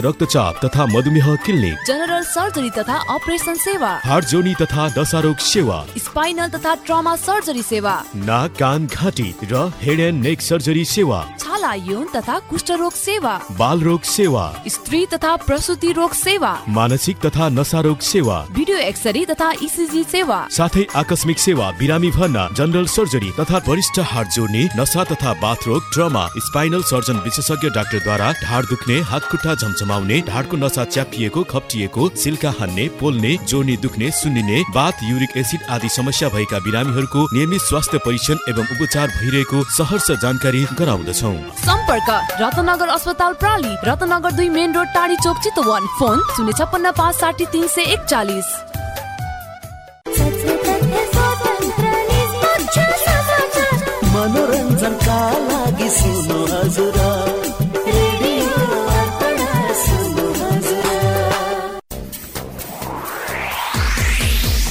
रक्तचाप तथा मधुमेह क्लिनिक जनरल सर्जरी तथा अपरेसन सेवा। हार्ट जोनी तथा दशारोग सेवा। स्पाइनल तथा ट्रमा सर्जरी सेवा। नाक कान घाँटी र हेड एन्ड नेक सर्जरी सेवा। छाला यौन तथा कुष्ठरोग सेवा। बाल रोग सेवा। स्त्री तथा प्रसुति रोग सेवा। मानसिक तथा नशारोग सेवा। भिडियो एक्सरे तथा इसिजी सेवा। साथै आकस्मिक सेवा बिरामी भर्ना जनरल सर्जरी तथा वरिष्ठ हार्ट जोड्ने नसा तथा बाथरोग ट्रमा स्पाइनल सर्जन विशेषज्ञ डाक्टरद्वारा ढाड दुख्ने हात खुट्टा झमझमाउने ढाडको नसा च्यापिएको खप्टिएको सिल्का हान्ने पोल्ने जोड्ने दुख्ने सुन्निने बाथ युरिक एसिड आदि समस्या भएका बिरामीहरूको नियमित स्वास्थ्य परीक्षण एवं उपचार भइरहेको सहर्ष जानकारी गराउँदछौ। सम्पर्क रत्नगर अस्पताल प्राली रत्नगर दुई मेन रोड टाढी चोक चितवन। फोन शून्य छप्पन्न पाँच साठी तिन सय एकचालिस। मनोरञ्जनका लागि सुन्नु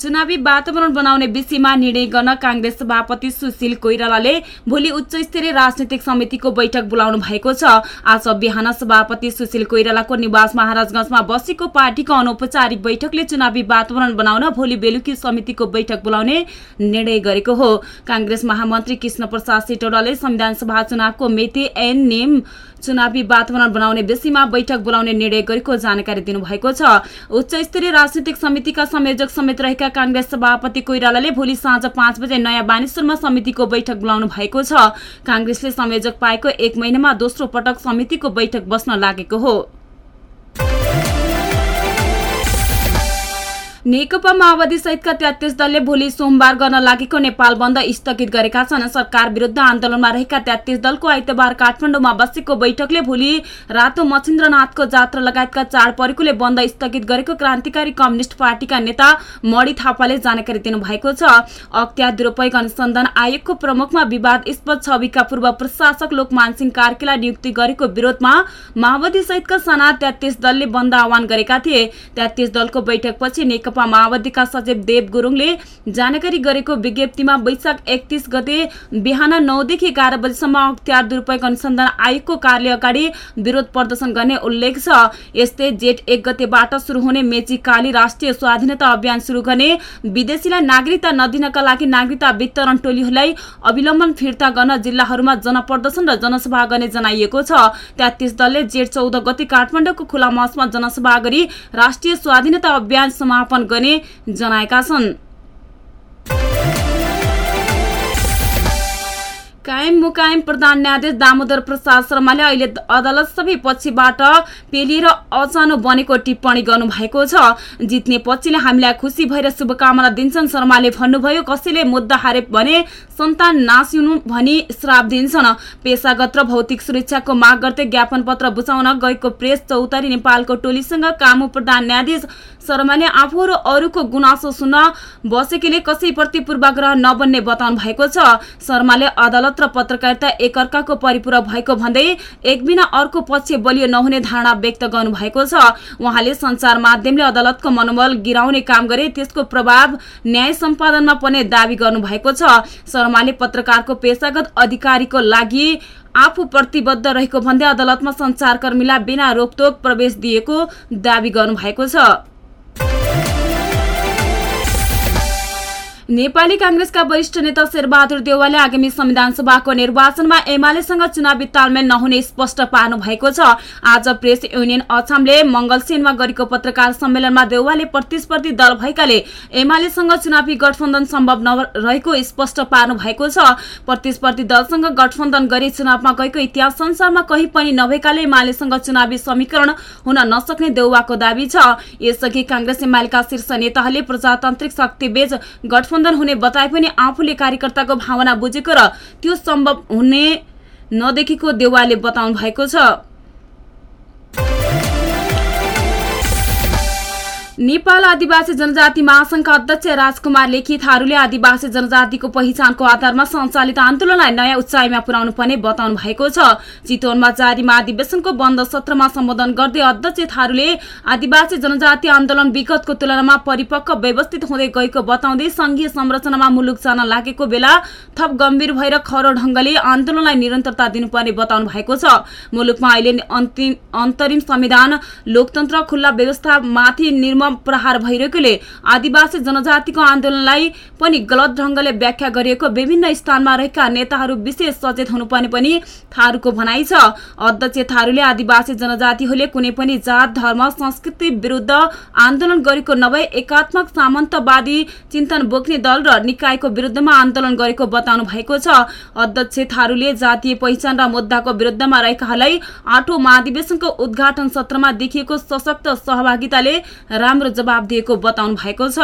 चुनावी वातावरण बनाउने विषयमा निर्णय गर्न काङ्ग्रेस सभापति सुशील कोइरालाले भोलि उच्च स्तरीय राजनैतिक समितिको बैठक बोलाउनु भएको छ। आज बिहान सभापति सुशील कोइरालाको निवास महाराजगंजमा बसेको पार्टीको अनौपचारिक बैठकले चुनावी वातावरण बनाउन भोलि बेलुकी समितिको बैठक बोलाउने निर्णय गरेको हो। काङ्ग्रेस महामन्त्री कृष्ण प्रसाद सिटौडाले संविधान सभा चुनावको मेते एन नेम चुनावी वातावरण बनाउने विषयमा बैठक बोलाउने निर्णय गरेको जानकारी दिनुभएको छ। उच्च स्तरीय राजनीतिक समितिका संयोजक समेत रहेका काङ्ग्रेस सभापति कोइरालाले भोलि साँझ पाँच बजे नयाँ बानेश्वरमा समितिको बैठक बोलाउनु भएको छ। काङ्ग्रेसले संयोजक पाएको एक महिनामा दोस्रो पटक समितिको बैठक बस्न लागेको हो। नेकपा माओवादी सहितका तेत्तिस दलले भोलि सोमबार गर्न लागेको नेपाल बन्द स्थगित गरेका छन्। सरकार विरुद्ध आन्दोलनमा रहेका तेत्तिस दलको आइतबार काठमाडौँमा बसेको बैठकले भोलि रातो मच्छिन्द्रनाथको जात्रा लगायतका चाड परिकोले बन्द स्थगित गरेको क्रान्तिकारी कम्युनिष्ट पार्टीका नेता मणि थापाले जानकारी दिनुभएको छ। अख्तियार दुरूपयोग अनुसन्धान आयोगको प्रमुखमा विवादस्पद छविका पूर्व प्रशासक लोकमान सिंह कार्कीलाई नियुक्ति गरेको विरोधमा माओवादी सहितका साना तेत्तिस दलले बन्द आह्वान गरेका थिए। तेत्तिस दलको बैठकपछि नेकपा माओवादीका सचिव देव गुरुङले जानकारी गरेको विज्ञप्तिमा वैशाख एकतिस गते बिहान नौदेखि एघार बजीसम्म अख्तियार दुरूपयोग अनुसन्धान आयोगको कार्यालय अगाडि विरोध प्रदर्शन गर्ने उल्लेख छ। यस्तै जेठ एक गतेबाट शुरू हुने मेची काली राष्ट्रिय स्वाधीनता अभियान शुरू गर्ने विदेशीलाई नागरिकता नदिनका लागि नागरिकता वितरण टोलीहरूलाई अविलम्बन फिर्ता गर्न जिल्लाहरूमा जनप्रदर्शन र जनसभा गर्ने जनाइएको छ। तेत्तिस दलले जेठ चौध गते काठमाडौँको खुला मञ्चमा जनसभा गरी राष्ट्रिय स्वाधीनता अभियान समापन गर्ने जनाएका छन्। कायम मुकायम प्रधान न्यायाधीश दामोदर प्रसाद शर्माले अहिले अदालत सबै पक्षबाट पेलिएर अचानो बनेको टिप्पणी गर्नुभएको छ। जित्ने पक्षले हामीलाई खुसी भएर शुभकामना दिन्छन् शर्माले भन्नुभयो कसैले मुद्दा हारे भने सन्तान नासिनु भनी श्राप दिन्छन्। पेसागत र भौतिक सुरक्षाको माग गर्दै ज्ञापन पत्र बुझाउन गएको प्रेस चौतारी नेपालको टोलीसँग कामु प्रधान न्यायाधीश शर्माले आफू र अरूको गुनासो सुन्न बसेकीले कसैप्रति पूर्वाग्रह नबन्ने बताउनु भएको छ। शर्माले अदालत मात्र पत्रकारिता एकअर्काको परिपूरक भएको भन्दै एक बिना अर्को पक्ष बलियो नहुने धारणा व्यक्त गर्नुभएको छ। उहाँले संचार माध्यमले अदालतको मनोबल गिराउने काम गरे त्यसको प्रभाव न्याय सम्पादनमा पर्ने दावी गर्नुभएको छ। शर्माले पत्रकारको पेसागत अधिकारीको लागि आफू प्रतिबद्ध रहेको भन्दै अदालतमा संचारकर्मीलाई बिना रोकतोक प्रवेश दिएको दावी गर्नुभएको छ। नेपाली काङ्ग्रेसका वरिष्ठ नेता शेरबहादुर देवालले आगामी संविधान सभाको निर्वाचनमा एमालेसँग चुनावी तालमेल नहुने स्पष्ट पार्नु भएको छ। आज प्रेस युनियन अछामले मंगलसेनमा गरेको पत्रकार सम्मेलनमा देवालले प्रतिस्पर्धी दल भएकाले एमालेसँग चुनावी गठबन्धन सम्भव नरहेको स्पष्ट पार्नु भएको छ। प्रतिस्पर्धी दलसँग गठबन्धन गरी चुनावमा गएको इतिहास संसारमा कहीँ पनि नभएकाले एमालेसँग चुनावी समीकरण हुन नसक्ने देउवाको दावी छ। यसअघि काङ्ग्रेस एमालेका शीर्ष नेताहरूले प्रजातान्त्रिक शक्तिबेज गठबन्धन गठबन्धन हुने बताए पनि आफूले कार्यकर्ताको भावना बुझेको र त्यो सम्भव हुने नदेखेको देवालले बताउनु भएको छ। नेपाल आदिवासी जनजाति महासंघका अध्यक्ष राजकुमार लेखी थारूले आदिवासी जनजातिको पहिचानको आधारमा सञ्चालित आन्दोलनलाई नयाँ उचाइमा पुर्याउनु पर्ने बताउनु भएको छ। चितवनमा जारी महाधिवेशनको बन्द सत्रमा सम्बोधन गर्दै अध्यक्ष थारूले आदिवासी जनजाति आन्दोलन विगतको तुलनामा परिपक्व व्यवस्थित हुँदै गएको बताउँदै संघीय संरचनामा मुलुक जान लागेको बेला थप गम्भीर भएर खरो ढंगले आन्दोलनलाई निरन्तरता दिनुपर्ने बताउनु भएको छ। मुलुकमा अहिले अन्तरिम संविधान लोकतन्त्र खुल्ला व्यवस्थामाथि निर्म प्रहार भइरहेकोले आदिवासी जनजातिको आन्दोलनलाई पनि गलत ढंगले व्याख्या गरिएको विभिन्न स्थानमा रहेका नेताहरू विशेष सचेत हुनुपर्ने पनि थारूको भनाइ छ। अध्यक्ष थारूले आदिवासी जनजातिहरूले कुनै पनि जात धर्म संस्कृति विरुद्ध आन्दोलन गरेको नभए एकात्मक सामन्तवादी चिन्तन बोक्ने दल र निकायको विरुद्धमा आन्दोलन गरेको बताउनु भएको छ। अध्यक्ष थारूले जातीय पहिचान र मुद्दाको विरुद्धमा रहेकाहरूलाई आठौं महाधिवेशनको उद्घाटन सत्रमा देखिएको सशक्त सहभागिताले राम्रो जवाब दिएको बताउनु भएको छ।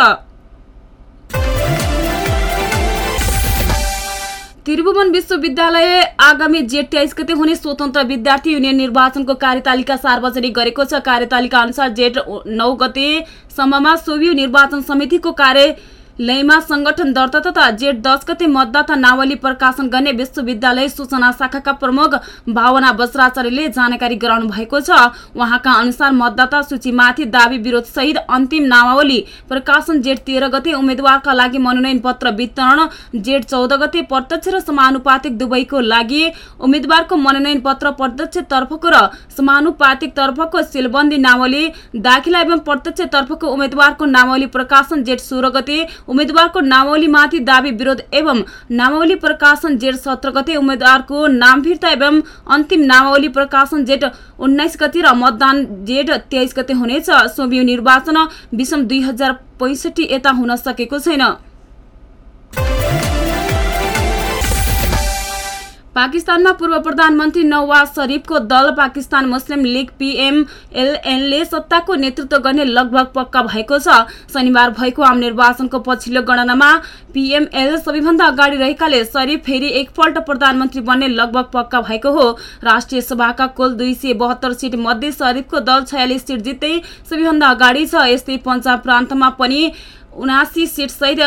त्रिभुवन विश्वविद्यालय आगामी जेठ तेइस गते हुने स्वतन्त्र विद्यार्थी युनियन निर्वाचनको कार्यतालिका सार्वजनिक गरेको छ। कार्यतालिका अनुसार जेठ नौ गतेसम्ममा सोभियो निर्वाचन समितिको कार्य लयमा संगठन दर्ता तथा जेठ दस गते मतदाता नावली प्रकाशन गर्ने विश्वविद्यालय सूचना शाखाका प्रमुख भावना बज्राचार्यले जानकारी गराउनु भएको छ। उहाँका अनुसार मतदाता सूचीमाथि दावी विरोध सहित अन्तिम नामावली प्रकाशन जेठ तेह्र गते उम्मेद्वारका लागि मनोनयन पत्र वितरण जेठ चौध गते प्रत्यक्ष र समानुपातिक दुवैको लागि उम्मेद्वारको मनोनयन पत्र प्रत्यक्ष तर्फको र समानुपातिक तर्फको सिलबन्दी नावली दाखिला एवं प्रत्यक्ष तर्फको उम्मेद्वारको नामावली प्रकाशन जेठ सोह्र गते उम्मेद्वारको नामावलीमाथि दावी विरोध एवं नामावली प्रकाशन जेठ सत्र गते उम्मेद्वारको नाम फिर्ता एवं अन्तिम नामावली प्रकाशन जेठ उन्नाइस गते र मतदान जेठ तेइस गते हुनेछ। सोभियो निर्वाचन विषम दुई हजार पैँसठी यता हुन सकेको छैन। पाकिस्तानमा पूर्व प्रधानमन्त्री नवाज शरीफको दल पाकिस्तान मुस्लिम लीग पीएमएलएनले सत्ताको नेतृत्व गर्ने लगभग पक्का भएको छ। शनिबार भएको आम निर्वाचनको पछिल्लो गणनामा पीएमएल सबैभन्दा अगाडि रहेकाले शरीफ फेरि एकपल्ट प्रधानमन्त्री बन्ने लगभग पक्का भएको हो। राष्ट्रिय सभाका कुल दुई सय बहत्तर सिट मध्ये शरीफको दल छयालिस सिट जित्दै सबैभन्दा अगाडि छ। यस्तै पञ्जाब प्रान्तमा पनि उनासी सिटसहित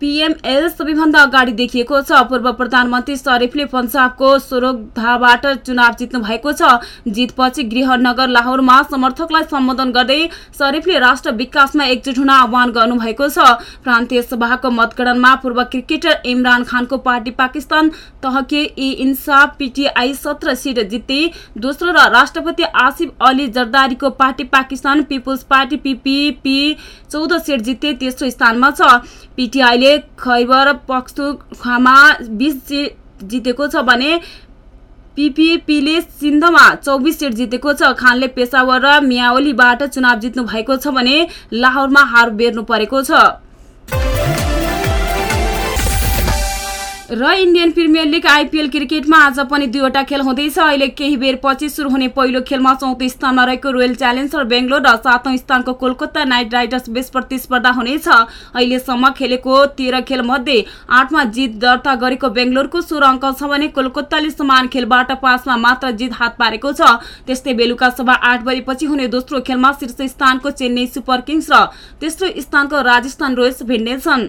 पीएमएल सबैभन्दा अगाडि देखिएको छ। पूर्व प्रधानमन्त्री शरीफले पञ्जाबको सोरोगधाबाट चुनाव जित्नु भएको छ। जितपछि गृहनगर लाहोरमा समर्थकलाई सम्बोधन गर्दै शरीफले राष्ट्र विकासमा एकजुट हुन आह्वान गर्नुभएको छ। प्रान्तीय सभाको मतगणनमा पूर्व क्रिकेटर इमरान खानको पार्टी पाकिस्तान तहके इ इन्साफ पिटिआई सत्र सिट जित्दै दोस्रो र राष्ट्रपति Asif Ali जरदारीको party Pakistan Peoples Party PPP चौध सिट जित्दै तेस्रो स्थानमा छ। पिटिआईले खैबर पक्सुखामा बिस जितेको छ भने पिपिपीले सिन्धमा चौबिस सिट जितेको छ। खानले पेसावर र मियावलीबाट चुनाव जित्नु भएको छ भने लाहोरमा हार बेर्नु परेको छ। र इन्डियन प्रिमियर लिग आइपिएल क्रिकेटमा आज पनि दुईवटा खेल हुँदैछ। अहिले केही बेर पछि सुरु हुने पहिलो खेलमा चौथो स्थानमा रहेको रोयल च्यालेन्जर बेङ्गलोर र सातौं स्थानको कोलकाता नाइट राइडर्स बेस प्रतिस्पर्धा हुनेछ। अहिलेसम्म खेलेको तेह्र खेल मध्ये आठमा जित दर्ता गरेको बेङ्गलोरको सोह्र अङ्क छ भने कोलकाताले समान खेलबाट पाँचमा मात्र जित हात पारेको छ। त्यस्तै बेलुका सभा आठ बजेपछि हुने दोस्रो खेलमा शीर्ष स्थानको चेन्नई सुपर किङ्स र तेस्रो स्थानको राजस्थान रोयल्स भिड्नेछन्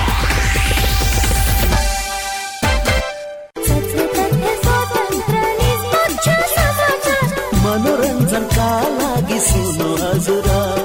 सुन्नु हजुर।